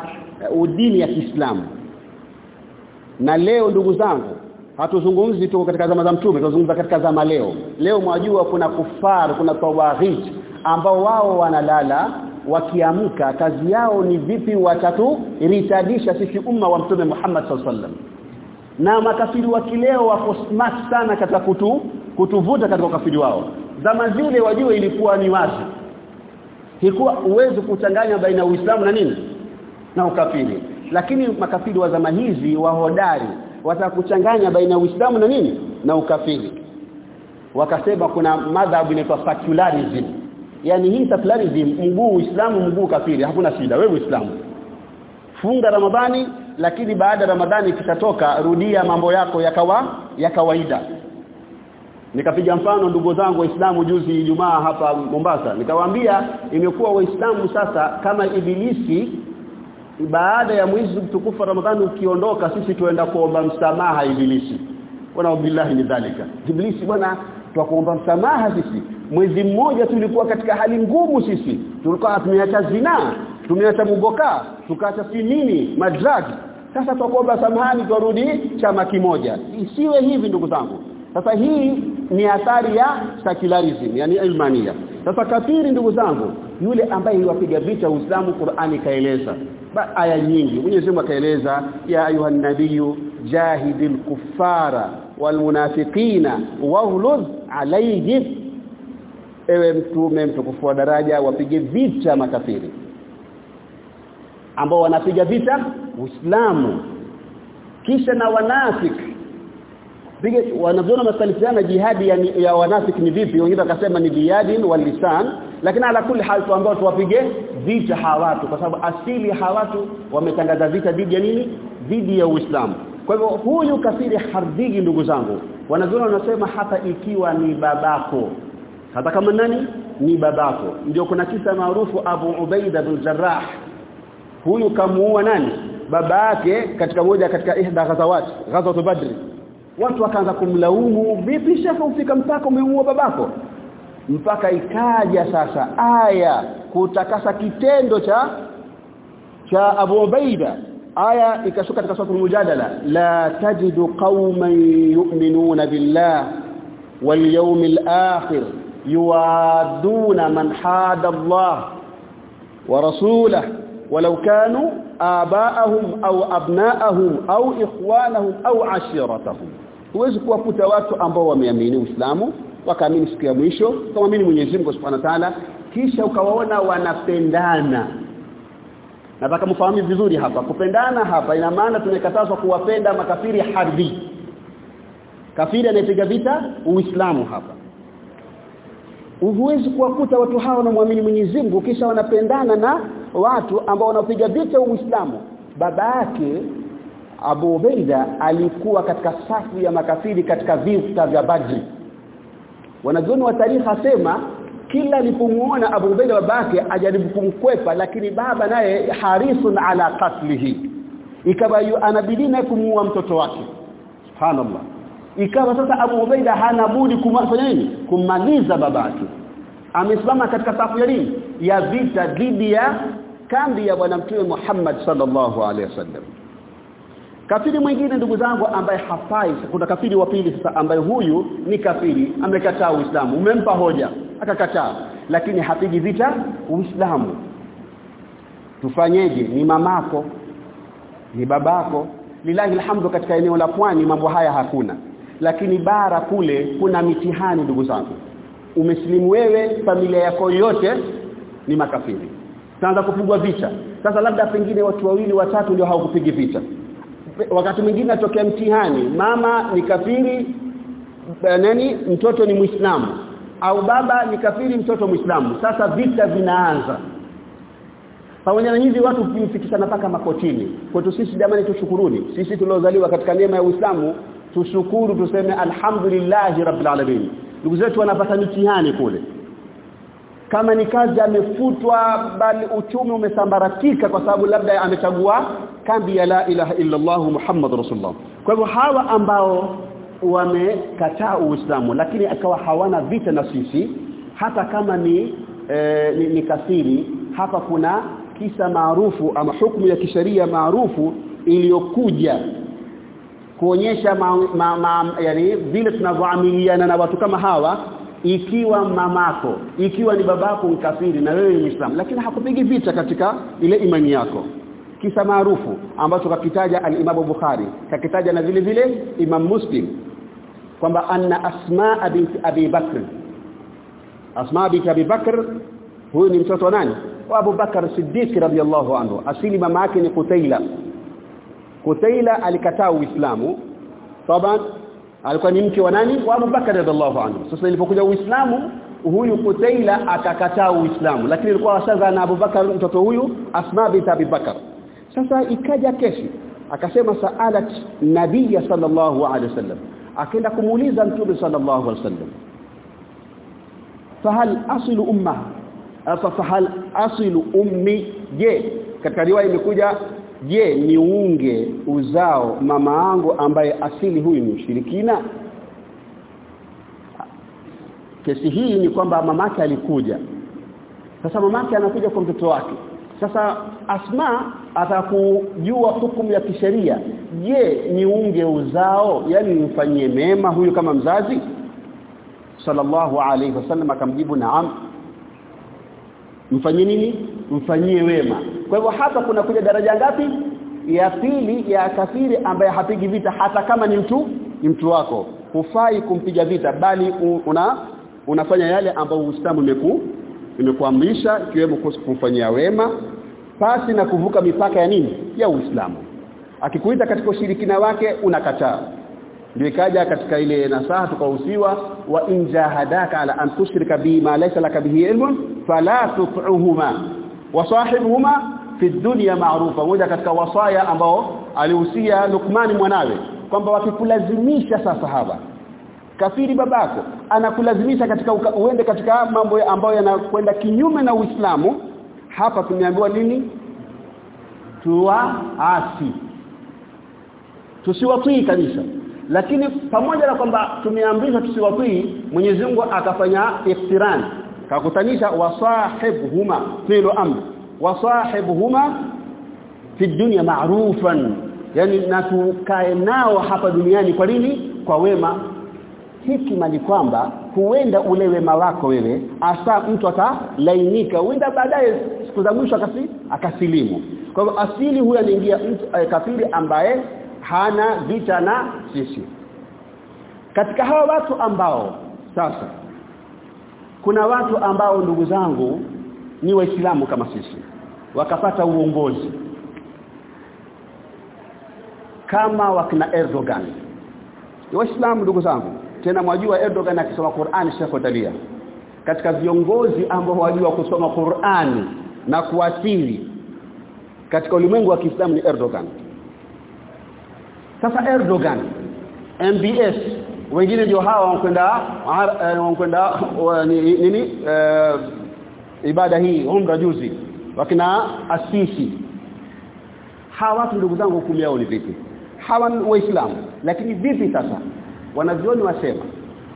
uh, udini ya Kiislamu. Na leo ndugu zangu hatuzungumzi tu katika zama za mtume tunazungumza katika zama leo. Leo mwajua kuna kufar kuna tawaghit ambao wao wanalala wakiamka kazi yao ni vipi watatu ritadisha sisi umma wa mtume Muhammad SAW na makafiri wa kileo wako smart sana katika kutu kutuvuta katika ukafiri wao. Zama zile wajue ilikuwa ni wazi hikuwa uwezo kuchanganya baina ya Uislamu na nini? Na ukafiri. Lakini makafiri wa zama hizi wahodari watakuchanganya baina ya Uislamu na nini? Na ukafiri. Wakasema kuna madhhabu inaitwa secularism. Yani hii secularism mguu Uislamu mguu kafiri. Hakuna shida wewe Uislamu. Funga ramadhani lakini baada ya ramadhani kitatoka rudia mambo yako yakawa ya kawaida nikapiga mfano ndugu zangu waislamu juzi Ijumaa hapa Mombasa. Nikawaambia imekuwa waislamu sasa kama ibilisi baada ya mwezi mtukufu Ramadhani ukiondoka sisi tuenda kuomba msamaha ibilisi. Wana billahi ni dhalika. Ibilisi bwana twakuomba msamaha sisi. Mwezi mmoja tulikuwa katika hali ngumu sisi. Tulikuwa tumeacha zina tumeacha mugoka tukaacha sinini madragi sasa twakuomba samahani turudi chama kimoja. Isiwe hivi ndugu zangu sasa hii ni athari ya secularism yani ilmania sasa kafiri ndugu zangu yule ambaye yuwapiga vita Uislamu Qur'ani kaeleza aya nyingi Mwenyezi Mungu akaeleza ya ayuhan nabiyyu jahidil kuffara walmunafiqina waghluz alayhim. Ewe mtume mtukufu wa daraja wapige vita makafiri ambao wanapiga vita Uislamu. Kisha na wanafiki pige wanaviona masalifiana jihadi ya, ya wanafiki ni vipi? Wengine wakasema ni biyadin walisan lakini ala kulli hal tuambao tuwapige vita hawatu kwa sababu asili hawatu wametangaza vita dhidi ya nini? Dhidi ya Uislamu. Kwa hivyo huyu kafiri hardigi ndugu zangu. Wanavyona wanasema hata ikiwa ni babako. Hata kama nani? Ni babako. Ndio kuna kisa maarufu Abu Ubaida bin Jarrah. Huyu kamuua nani? Baba katika moja katika ihda ghazawat ghazwat badri watu wakaanza kumlaumu vipi shaka ufika mpaka umemuua babako mpaka ikaja sasa aya kutakasa kitendo cha cha Abu Ubaida aya ikashuka katika sura mujadala la tajidu qauman yu'minuna billah wal yawmil akhir yuwaduna man hada Allah wa rasulahu walau kanu abaahum au abnaahum au ikhwanahum au ashiratahum huwezi kuwakuta watu ambao wameamini Uislamu wakaamini siku ya mwisho wakamwamini Mwenyezi Mungu Subhanahu wa Ta'ala kisha ukawaona wanapendana. Nataka mfahamu vizuri hapa kupendana hapa ina maana tumekatazwa kuwapenda makafiri harbi kafiri anayepiga vita uislamu hapa. Huwezi kuwakuta watu hawa wanamwamini Mwenyezi Mungu kisha wanapendana na watu ambao wanapiga vita uislamu. Baba yake Abu Ubaida alikuwa katika safu ya makafiri katika vita vya Badri. Wanazuoni wa tarikha asema kila alipomuona Abu Ubaida babake ajaribu kumkwepa lakini baba naye harisun ala qatlihi. Ikawa anabidi naye kumuua mtoto wake. Subhanallah. Ikawa sasa Abu Ubaida hana budi kumfanya nini? Kummaliza babake. Amesimama katika safu ya nini? Ya vita dhidi ya kambi ya bwana mtume Muhammad sallallahu alaihi wasallam kafiri mwingine ndugu zangu ambaye hafai kuna kafiri wa pili sasa ambaye huyu ni kafiri amekataa uislamu umempa hoja akakataa. Lakini hapigi vita uislamu. Tufanyeje? Ni mamako ni babako. Lillahi alhamdu katika eneo la pwani mambo haya hakuna. Lakini bara kule kuna mitihani ndugu zangu. Umesilimu wewe familia yako yote ni makafiri. Taanza kupigwa vita. Sasa labda pengine watu wawili watatu ndio hawakupigi vita wakati mwingine atokea mtihani mama ni kafiri nani mtoto ni muislamu au baba ni kafiri mtoto muislamu. Sasa vita vinaanza. Pamoja na hizi watu kufikishana paka makotini. Kwetu sisi jamani tushukuruni. Sisi tuliozaliwa katika neema ya Uislamu tushukuru tuseme alhamdulillahi rabbil alamin. Ndugu zetu wanapata mtihani kule kama ni kazi amefutwa bali uchumi umesambaratika kwa sababu labda amechagua kambi ya la ilaha illa Allah Muhammad rasulullah. Kwa hivyo hawa ambao wamekataa uislamu lakini akawa hawana vita na sisi hata kama ni, e, ni, ni kafiri hapa kuna kisa maarufu ama hukumu ya kisheria maarufu iliyokuja kuonyesha ma, ma, ma, yani vile tunavyoamiliana na watu kama hawa ikiwa mamako ikiwa ni babako mkafiri na wewe ni Muislamu. Lakini hakupigi vita katika ile imani yako. Kisa maarufu ambacho kakitaja al-Imam Bukhari kakitaja na vile vile Imam Muslim kwamba anna Asma bint Abi Bakr. Asma bint Abi Bakr huyu ni mtoto wa nani? Wa Abu Bakar Siddiq radhiyallahu anhu. Asili mama yake ni Kutaila Kutaila alikataa Uislamu. Taban alikuwa ni mke wa nani? Wa Abu radhiallahu anhu. Sasa ilipokuja Uislamu huyu Kutaila akakataa Uislamu. Lakini alikuwa ashaza na Abu mtoto huyu Asma bint Abi Bakar. Sasa ikaja kesi. Akasema saalat nabiyya sallallahu alaihi wasallam akaenda kumuuliza mtume sallallahu alaihi wasallam fahal asilu umma fa fahal asilu ummi? Je katika riwaya imekuja je niunge uzao mama yangu ambaye asili huyu ni mshirikina kesi hii ni kwamba mamake alikuja. Sasa mamake anakuja kwa mtoto wake. Sasa Asma atakujua hukumu ya kisheria. Je niunge uzao? Yani nimfanyie mema huyu kama mzazi? Sallallahu alayhi wasallam akamjibu naam. Mfanye nini mfanyie wema. Kwa hivyo hapa kuna kuja daraja ngapi? Ya pili ya kafiri ambaye hapigi vita hata kama ni mtu ni mtu wako. Hufai kumpiga vita bali una unafanya yale ambayo Uislamu imeku imekuamrisha ikiwemo kumfanyia wema pasi na kuvuka mipaka ya nini? Ya Uislamu. Akikuita katika ushirikina wake unakataa. Ndio ikaja katika ile nasaha tukahusiwa wa in jahadaka ala an tushrika bima laysa laka bihi ilmun fala tut'uhuma wa sahibuhuma fi dunya ma'rufa moja katika wasaya ambao alihusia Luqman mwanawe kwamba wakikulazimisha sasa hapa kafiri babako anakulazimisha katika uende katika mambo ambayo yanakwenda kinyume na Uislamu hapa tumeambiwa nini? Tuwaasi. Tusiwatii kabisa. Lakini pamoja na kwamba tumeamrishwa tusiwatii Mwenyezi Mungu akafanya iftiran kakutanisha wasahibhuma fi'l amr wasahibhuma fi dunya ma'rufan. Yani na tukae nao hapa duniani kwa nini? Kwa wema. Hikima ni kwamba huenda ule wema wako wewe asa mtu atalainika huenda baadaye siku za mwisho akasi akasilimu. Kwa hivyo asili huyo anaingia mtu eh, kafiri ambaye hana vita na sisi. Katika hawa watu ambao sasa kuna watu ambao ndugu zangu ni waislamu kama sisi. Wakapata uongozi. Kama wakina Erdogan. Waislamu ndugu zangu. Tena mwajua Erdogan akisoma Qur'ani shakotalia katika viongozi ambao wajua kusoma Qur'ani na kuathiri katika ulimwengu wa Kiislamu ni Erdogan. Sasa Erdogan MBS wengine ndio hawa wanakwenda wanakwenda nini uh, ibada hii umra juzi wakina asisi. Hawa watu ndugu zangu hukumu yao ni vipi? Hawa ni waislamu lakini vipi sasa? Wanavyoni wasema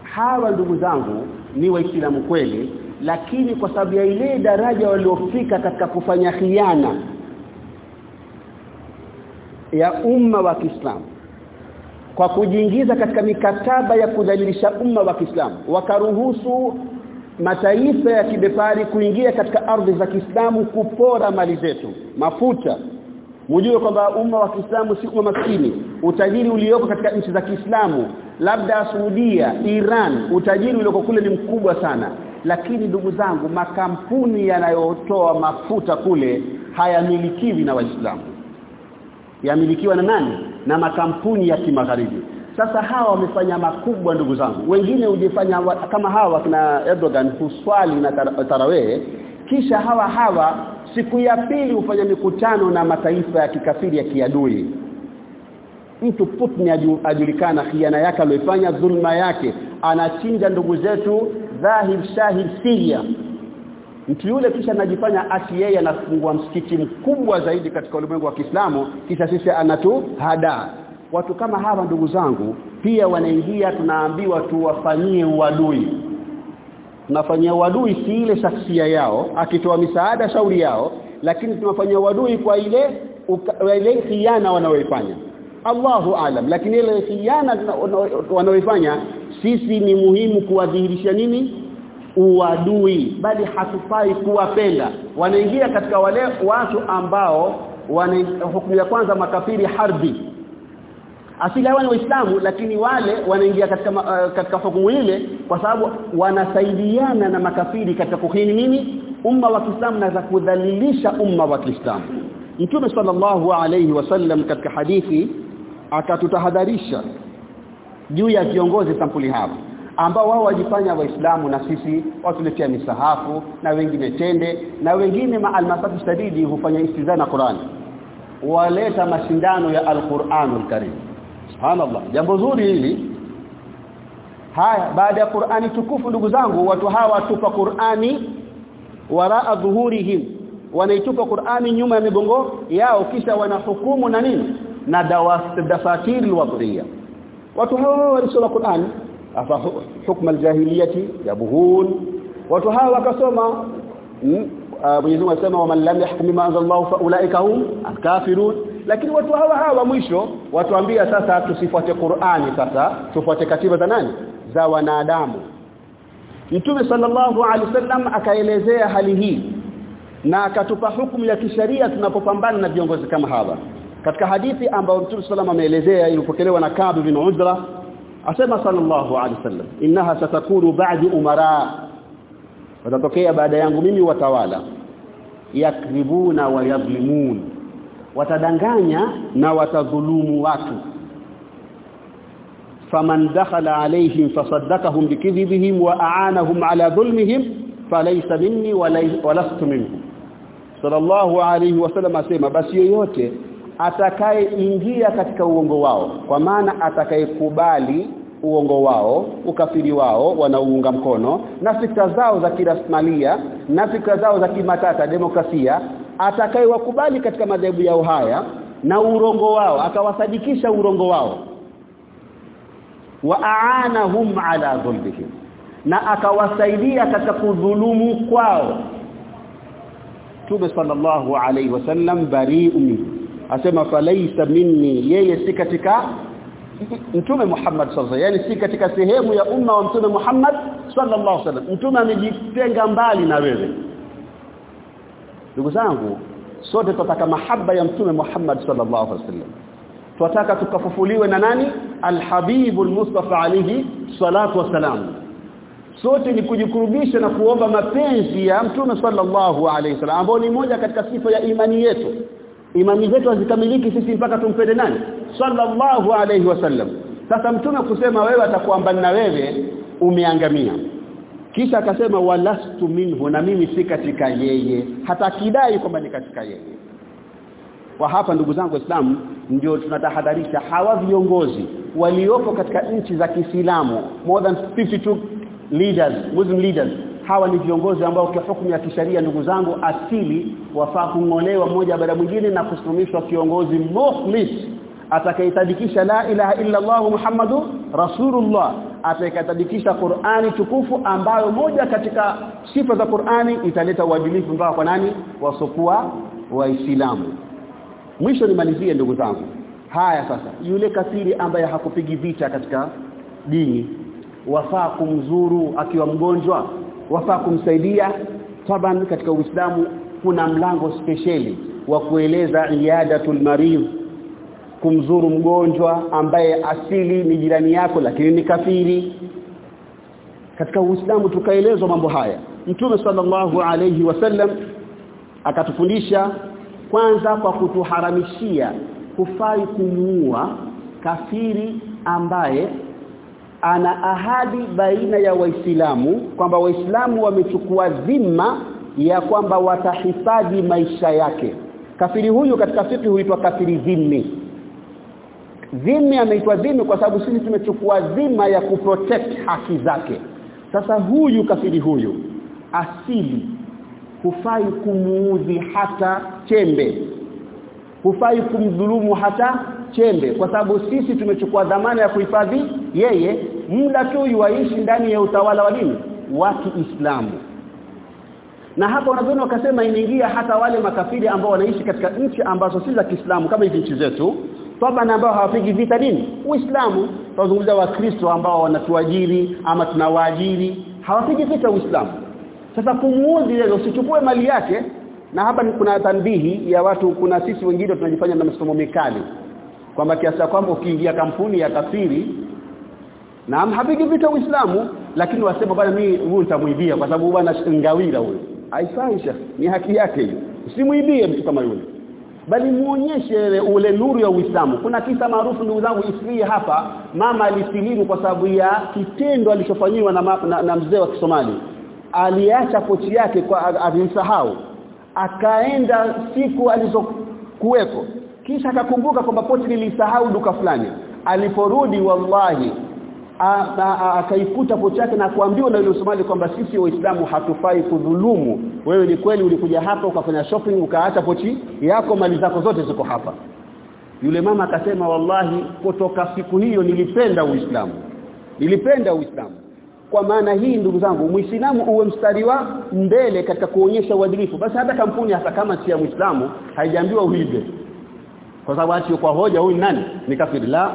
hawa ndugu zangu ni waislamu kweli lakini kwa sababu ya ile daraja waliofika katika kufanya khiana ya umma wa Kiislamu kwa kujiingiza katika mikataba ya kudhalilisha umma wa Kiislamu. Wakaruhusu mataifa ya kibepari kuingia katika ardhi za Kiislamu kupora mali zetu. Mafuta. Mjue kwamba umma wa Kiislamu si umma maskini. Utajiri ulioko katika nchi za Kiislamu labda Saudia Iran utajiri ulioko kule ni mkubwa sana. Lakini ndugu zangu makampuni yanayotoa mafuta kule hayamilikiwi na waislamu. Yamilikiwa na nani na makampuni ya kimagharibi. Sasa hawa wamefanya makubwa ndugu zangu. Wengine hujifanya kama hawa kina Erdogan huswali na tarawehe. Kisha hawa hawa siku ya pili hufanya mikutano na mataifa ya kikafiri ya kiadui. Mtu Putin ajulikana khiana yake aliyofanya dhulma yake. Anachinja ndugu zetu dhahir shahid Syria mtu yule kisha anajifanya ati yeye anafungua msikiti mkubwa zaidi katika ulimwengu wa Kiislamu kisha sisi anatuhada watu kama hawa ndugu zangu pia wanaingia tunaambiwa tuwafanyie uadui. Tunafanyia uadui si ile shaksia yao akitoa misaada shauri yao lakini tunafanyia uadui kwa ile ile khiana wanaoifanya. Allahu alam lakini ile khiana wanaoifanya sisi ni muhimu kuwadhihirisha nini uadui bali hatufai kuwapenda. Wanaingia katika wale watu ambao hukumu ya kwanza makafiri harbi asili hawa ni waislamu lakini wale wanaingia katika uh, katika hukumu ile kwa sababu wanasaidiana na makafiri katika kuhini nini? Umma wa Kiislamu na za kudhalilisha umma wa Kiislamu. Mtume sallallahu alayhi wasallam katika hadithi akatutahadharisha juu ya viongozi sampuli hapa ambao wao wajifanya waislamu na sisi watuletea misahafu na wengine tende na wengine maalmasatu shadidi hufanya istizana Qur'an. Waleta mashindano ya Al-Qur'anul Karim. Subhanallah. Jambo zuri hili. Haya baada ya Qur'ani tukufu ndugu zangu watu hawa tupa Qur'ani waraa dhuhurihim. Wanaitupa Qur'ani nyuma ya migongo yao kisha wanahukumu na nini? Na dafatir alwadriya watu hawa walisoma Qur'ani afa hukma aljahiliyati yabuhun watu hawa wakasoma Mwenyezi Mungu anasema waman lam yahkum bima anzalallahu fa ulaika hum alkafirun. Lakini watu hawa hawa mwisho watuambia sasa tusifuate Qur'ani sasa tufuate katiba za nani? Za wanadamu. Mtume sallallahu alaihi wasallam akaelezea hali hii na akatupa hukumu ya kisheria tunapopambana na viongozi kama hawa. Katika hadithi ambayo Mtume sallallahu ameelezea ilipokelewa na Ka'b bin Ujra asema sallallahu alaihi wasallam innaha satakunu ba'di umara. Watatokea baada yangu mimi watawala. Yakribuna wa yadhlimun. Watadanganya na watadhulumu watu. Faman dakhala alaihim fasaddaqahum bikidhibihim wa a'anahum ala dhulmihim falaysa minni wa lastu minhum sallallahu alayhi wasallam asema basi yoyote atakayeingia katika uongo wao. Kwa maana atakayekubali uongo wao ukafiri wao wanauunga mkono na fikra zao za kirasmalia na fikra zao za kimatata demokrasia atakayewakubali katika madhehebu yao haya na urongo wao akawasadikisha urongo wao. Wa aanahum ala dhulbihim na akawasaidia katika kudhulumu kwao. Tube sallallahu alaihi wasallam bari'u minhu asema falaisa minni. Yeye si katika Mtume Muhammad sallallahu yani si katika sehemu ya umma wa Mtume Muhammad sallallahu alaihi wasallam. Mtume amejitenga mbali na wewe. Ndugu zangu sote tutataka mahaba ya Mtume Muhammad sallallahu alaihi wasallam. Tunataka tukafufuliwe na nani? Alhabibul mustafa alayhi salatu wasalam sote ni kujikurubisha na kuomba mapenzi ya mtume sallallahu alaihi wasallam ambao ni moja katika sifa ya imani yetu imani zetu hazikamiliki sisi mpaka tumpende nani? Sallallahu alayhi wasallam sasa mtume kusema wewe atakuamba na wewe umeangamia. Kisha akasema walastu minhu na mimi si katika yeye. Hata kidai kwamba ni katika yeye. Kwa hapa ndugu zangu waislamu ndio tunatahadharisha hawa viongozi waliopo katika nchi za Kiislamu more than 52 leaders muslim leaders hawa ni viongozi ambao kwa hukumu ya kisheria ndugu zangu asili wafaa kungolewa mmoja baada mwingine na kusimamishwa kiongozi mukhlis atakayetadikisha la ilaha illa Allah Muhammadu Rasulullah atakayetadikisha Qur'ani tukufu ambayo moja katika sifa za Qur'ani italeta uadilifu mpaka kwa nani? Wasokuwa waislamu. Mwisho nimalizie ndugu zangu. Haya sasa yule kafiri ambaye hakupigi vita katika dini wafaa kumzuru akiwa mgonjwa wafaa kumsaidia taban katika Uislamu kuna mlango spesheli wa kueleza iadatul maridh kumzuru mgonjwa ambaye asili ni jirani yako lakini ni kafiri. Katika Uislamu tukaelezwa mambo haya. Mtume sallallahu alayhi wasallam akatufundisha kwanza kwa kutuharamishia kufai kumuua kafiri ambaye ana ahadi baina ya waislamu kwamba waislamu wamechukua dhima ya kwamba watahifadhi maisha yake. Kafiri huyu katika fiki huitwa kafiri dhimmi. Dhimmi ameitwa dhimmi kwa sababu sisi tumechukua dhima ya kuprotect haki zake. Sasa huyu kafiri huyu asili hufai kumuudhi hata chembe. Hufai kumdhulumu hata chembe kwa sababu sisi tumechukua dhamana ya kuhifadhi yeye muda tu yuaishi ndani ya utawala wa dini wa Kiislamu. Na hapa wanazuoni wakasema inaingia hata wale makafiri ambao wanaishi katika nchi ambazo si za Kiislamu kama hizi nchi zetu na ambao hawapigi vita dini. Uislamu tunazungumzia wakristo ambao wanatuajiri ama tunawaajiri hawapigi vita Uislamu. Sasa kumuudhi leo usichukue mali yake. Na hapa kuna tanbihi ya watu kuna sisi wengine tunajifanya na msomo mikali kwamba kiasi kwamba ukiingia kampuni ya kafiri na hapigi vita Uislamu lakini wasema bwana mimi huyu nitamuibia kwa sababu bwana ngawira huyu. Haifaisha ni haki yake hiyo. Usimuibie mtu kama yule. Bali muonyeshe ule nuru ya Uislamu. Kuna kisa maarufu ndugu zangu isii hapa mama alisilimu kwa sababu ya kitendo alichofanyiwa na, na, na mzee wa Kisomali. Aliacha pochi yake kwa alisahau akaenda siku alizokuweko kisha akakumbuka kwamba poti nilisahau duka fulani. Aliporudi wallahi akaikuta pochi yake na kuambiwa na yule Somali kwamba sisi waislamu hatufai kudhulumu. Wewe ni kweli ulikuja hapa ukafanya shopping ukaacha pochi yako mali zako zote ziko hapa. Yule mama akasema wallahi kutoka siku hiyo nilipenda uislamu. Nilipenda uislamu. Kwa maana hii ndugu zangu muislamu uwe mstari wa mbele katika kuonyesha uadilifu. Basi hata kampuni hata kama si ya muislamu haijaambiwa uibe kwa sababu ati kwa hoja huyu nani ni kafiri la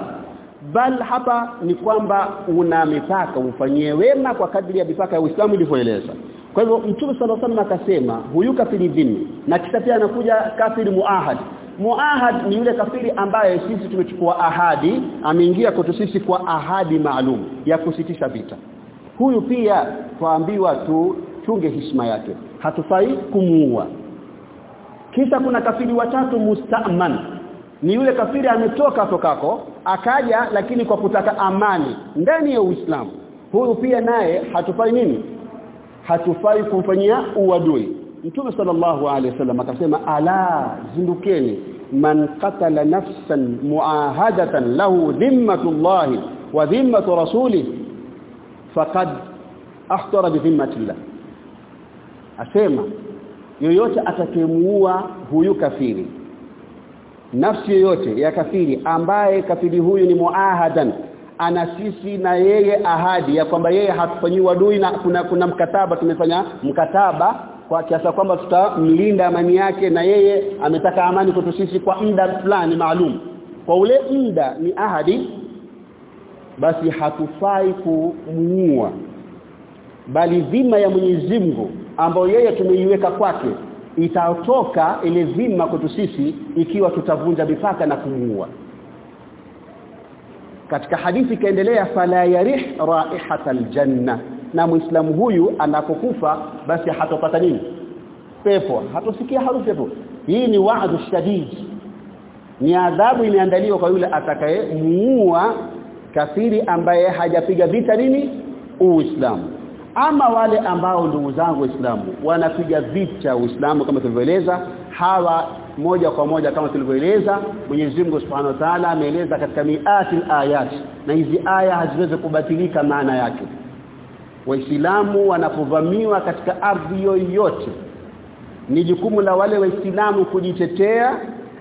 bal hapa ni kwamba una mipaka ufanyie wema kwa kadri ya mipaka ya Uislamu ilivyoeleza kwa hivyo Mtume صلى الله akasema huyu kafiri dhimmi na kisha pia anakuja kafiri muahad muahad ni yule kafiri ambaye sisi tumechukua ahadi ameingia kwetu sisi kwa ahadi maalum ya kusitisha vita huyu pia twaambiwa tu chunge heshima yake hatufai kumuua kisha kuna kafiri watatu musta'man ni yule kafiri ametoka tokako akaja lakini kwa kutaka amani ndani ya Uislamu. Huyu pia naye hatufai nini? Hatufai kumfanyia uadui. Mtume sallallahu alaihi wasallam akasema ala zindukeni. Man qatala nafsan muahadatan lahu dhimmatullah wa dhimmatu rasulih faqad ahtara bi dhimmatillah. Asema yoyote atakemuua huyu kafiri nafsi yoyote ya kafiri ambaye kafiri huyu ni muahadan ana sisi na yeye ahadi ya kwamba yeye hatufanyiwi adui na kuna kuna mkataba tumefanya mkataba kwa kiasi kwamba tutamlinda amani yake na yeye ametaka amani kwetu sisi kwa muda fulani maalum. Kwa ule muda ni ahadi basi hatufai kumuua bali dhima ya Mwenyezi Mungu ambayo yeye tumeiweka kwake itatoka ile zima kwetu sisi ikiwa tutavunja mipaka na kumuua katika hadithi kaendelea fala yarih raihata aljanna. Na muislamu huyu anapokufa basi hatopata nini? Pepo. Hatosikia harufu pepo. Hii ni wa'dhu shadid. Ni adhabu imeandaliwa kwa yule atakaye muua kafiri ambaye hajapiga vita nini? Uislamu ama wale ambao ndugu zangu waislamu wanapiga vita uislamu kama tulivyoeleza hawa moja kwa moja kama tulivyoeleza Mwenyezi Mungu Subhanahu wa Ta'ala ameeleza katika miati ayat na hizi aya haziwezi kubatilika maana yake. Waislamu wanapovamiwa katika ardhi yoyote ni jukumu la wale waislamu kujitetea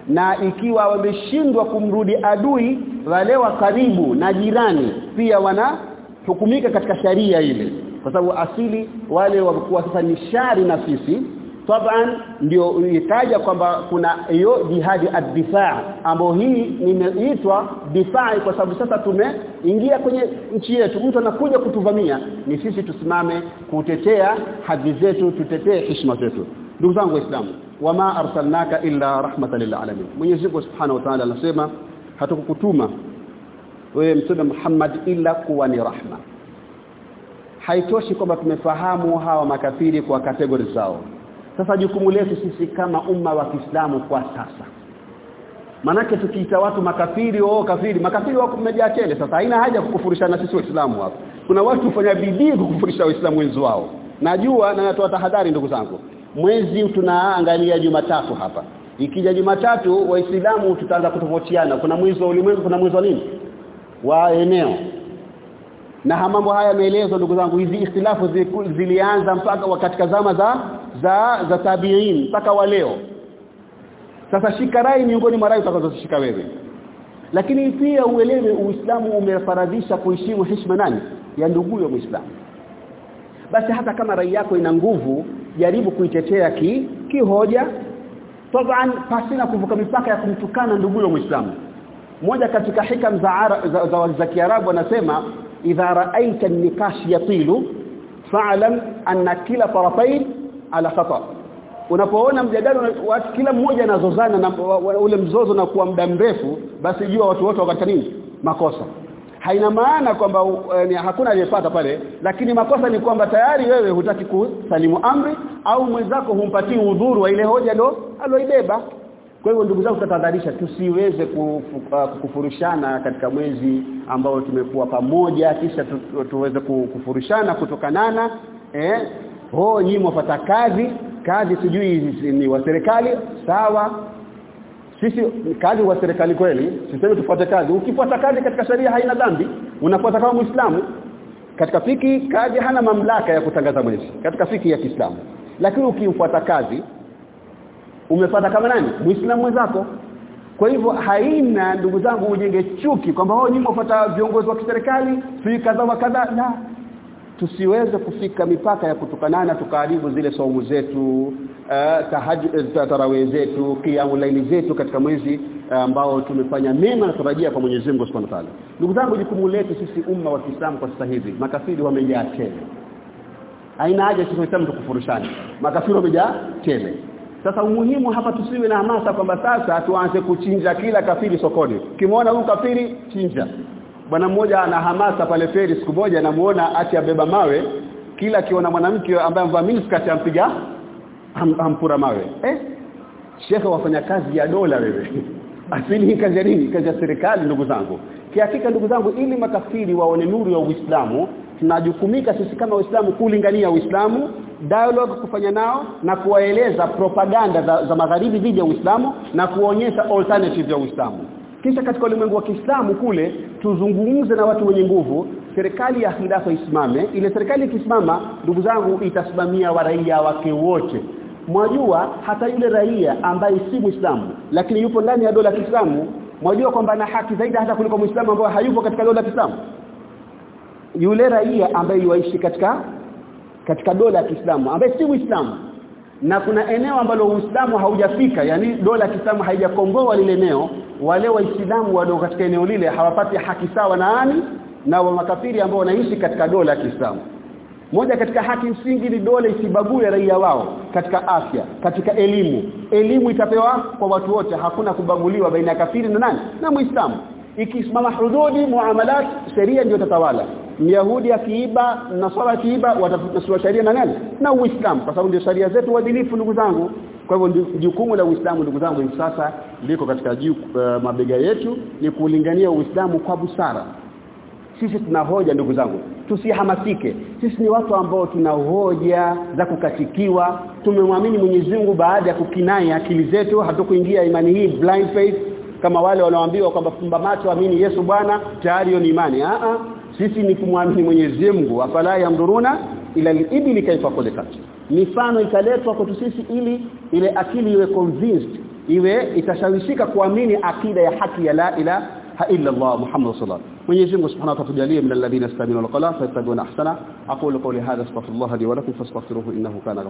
na ikiwa wameshindwa kumrudi adui wale wa karibu na jirani pia wanahukumika katika sharia ile kwa sababu asili wale walikuwa sasa ni shari na sisi. Taban ndio ikaja kwamba kuna hiyo jihadi ad-difaa ambayo hii nimeitwa difaa kwa sababu sasa tumeingia kwenye nchi yetu. Mtu anakuja kutuvamia ni sisi tusimame kutetea hadhi zetu tutetee heshima zetu. Ndugu zangu waislamu wama arsalnaka illa rahmatan lil alamin. Mwenyezi Mungu Subhanahu wa Ta'ala anasema hatukukutuma wewe mtume Muhammad ila kuwa ni rahma haitoshi kwamba tumefahamu hawa makafiri kwa kategori zao. Sasa jukumu letu sisi kama umma wa Kiislamu kwa sasa. Manake tukiita watu makafiri oo kafiri. Makafiri wako mmejaa tele. Sasa haina haja kukufurishana sisi waislamu hapa. Kuna watu hufanya bidii kukufurisha waislamu wenzi wao. Najua na natoa tahadhari ndugu zangu. Mwezi tunaangalia Jumatatu hapa. Ikija Jumatatu waislamu tutaanza kutofautiana. Kuna mwezi wa ulimwengu kuna mwezi wa nini? Wa eneo na mambo haya yameelezwa ndugu zangu hizi ikhtilafu zilianza mpaka katika zama za za za tabiin mpaka wa leo. Sasa shika rai miongoni mwa rai utakazoshika wewe. Lakini pia uelewe uislamu umefaradhisha kuheshimu heshima nani? Ya ndugu ya muislamu. Basi hata kama rai yako ina nguvu jaribu kuitetea ki kihoja. Taban pasina kuvuka mipaka ya kumtukana ndugu ya muislamu. Moja katika hikam za za, za, za Kiarabu anasema idha ra'aita an-nikash yatilu fa'lam anna kila tarafayn ala khata unapoona mjadala watu kila mmoja anazozana na ule mzozo na kuwa muda mrefu basi jua watu wote wakati nini? Makosa. Haina maana kwamba eh, hakuna aliyepata pale lakini makosa ni kwamba tayari wewe hutaki kusalimu amri au mwenzako humpatii udhuru wa ile hoja ndo aloibeba kwa hiyo ndugu zangu tutatahadharisha tusiweze kufurushana katika mwezi ambao tumekuwa pamoja kisha tu, tuweze kufurushana kutokanana eh? Oh nyinyi mwapata kazi kazi sijui ni wa serikali sawa. Sisi kazi wa serikali kweli sisemi tufuate kazi. Ukifuata kazi katika sheria haina dhambi unafuata kama muislamu. Katika fiki kazi hana mamlaka ya kutangaza mwezi katika fiki ya Kiislamu. Lakini ukimfuata kazi umefuata kama nani muislamu mwenzako. Kwa hivyo haina ndugu zangu ujenge chuki kwamba wao nyinyi mfuata viongozi wa kiserikali sio kadha wa kadha. La. Tusiweze kufika mipaka ya kutukanana tukaharibu zile saumu zetu uh, tahajjud tarawih zetu kiamu laili zetu katika mwezi ambao uh, tumefanya mema na tarajia kwa Mwenyezi Mungu Subhanahu wa Ta'ala. Ndugu zangu jukumu letu sisi umma wa Kiislamu kwa sasa hivi makafiri wamejaa tele. Aina haja sisi Waislamu makafiri wamejaa tele sasa umuhimu hapa tusiwe na hamasa kwamba sasa tuanze kuchinja kila kafiri sokoni. Ukimwona huyu kafiri chinja. Bwana mmoja ana hamasa pale feri siku moja namuona ati abeba mawe. Kila akiona mwanamke ambaye amvaa miniskirt ampiga am, ampura mawe. Eh? Shekhe wafanya kazi ya dola wewe. Asili hii kazi ya nini? Kazi ya serikali ndugu zangu. Kihakika ndugu zangu ili makafiri waone nuru ya Uislamu tunajukumika sisi kama Waislamu kulingania Uislamu dialogue kufanya nao na kuwaeleza propaganda za, za magharibi dhidi ya Uislamu na kuonyesha alternative ya Uislamu. Kisha katika ulimwengu wa Kiislamu kule tuzungumze na watu wenye nguvu serikali ya khilafa isimame. Ile serikali ikisimama ndugu zangu itasimamia waraia wake wote. Mwajua hata yule raia ambaye si muislamu lakini yupo ndani ya dola ya Kiislamu mwajua kwamba ana haki zaidi hata kuliko muislamu ambaye hayupo katika dola ya Kiislamu yule raia ambaye yuishi katika katika dola ya Kiislamu ambaye si Uislamu na kuna eneo ambalo Uislamu haujafika yani dola ya Kiislamu haijakomboa lile eneo. Wale waislamu wadogo katika eneo lile hawapati haki sawa na nani na wa makafiri ambao wanaishi katika dola ya Kiislamu. Moja katika haki msingi ni dola isibague raia wao katika afya katika elimu. Elimu itapewa kwa watu wote hakuna kubaguliwa baina ya kafiri na nani? Na muislamu ikisimama hududi muamalat sheria ndio tatawala Myahudi akiiba na swala akiiba watafuta sheria na nani? Na Uislamu kwa sababu ndio sheria zetu uadilifu ndugu zangu. Kwa hivyo jukumu la Uislamu ndugu zangu hivi sasa liko katika juu uh, mabega yetu ni kulingania Uislamu kwa busara. Sisi tuna hoja ndugu zangu tusihamasike. Sisi ni watu ambao tuna hoja za kukatikiwa. Tumemwamini Mwenyezi Mungu baada ya kukinai akili zetu hatukuingia imani hii blind faith kama wale wanaoambiwa kwamba fumba macho amini Yesu Bwana tayari ni imani. A a sisi ni kumwamini Mwenyezi Mungu. Afala yamduruna ila ibili kaifa khuliqat. Mifano ikaletwa kwetu sisi ili ile akili iwe convinced iwe itashawishika kuamini akida ya haki ya la ilaha illa Allah Muhammad sallallahu Mwenyezi Mungu Subhanahu wa ta'ala min alladhina yastami'una al-qawla fayattabi'una ahsana. Aqulu qawli hadha astaghfirullah li wa lakum fastaghfiruhu innahu kana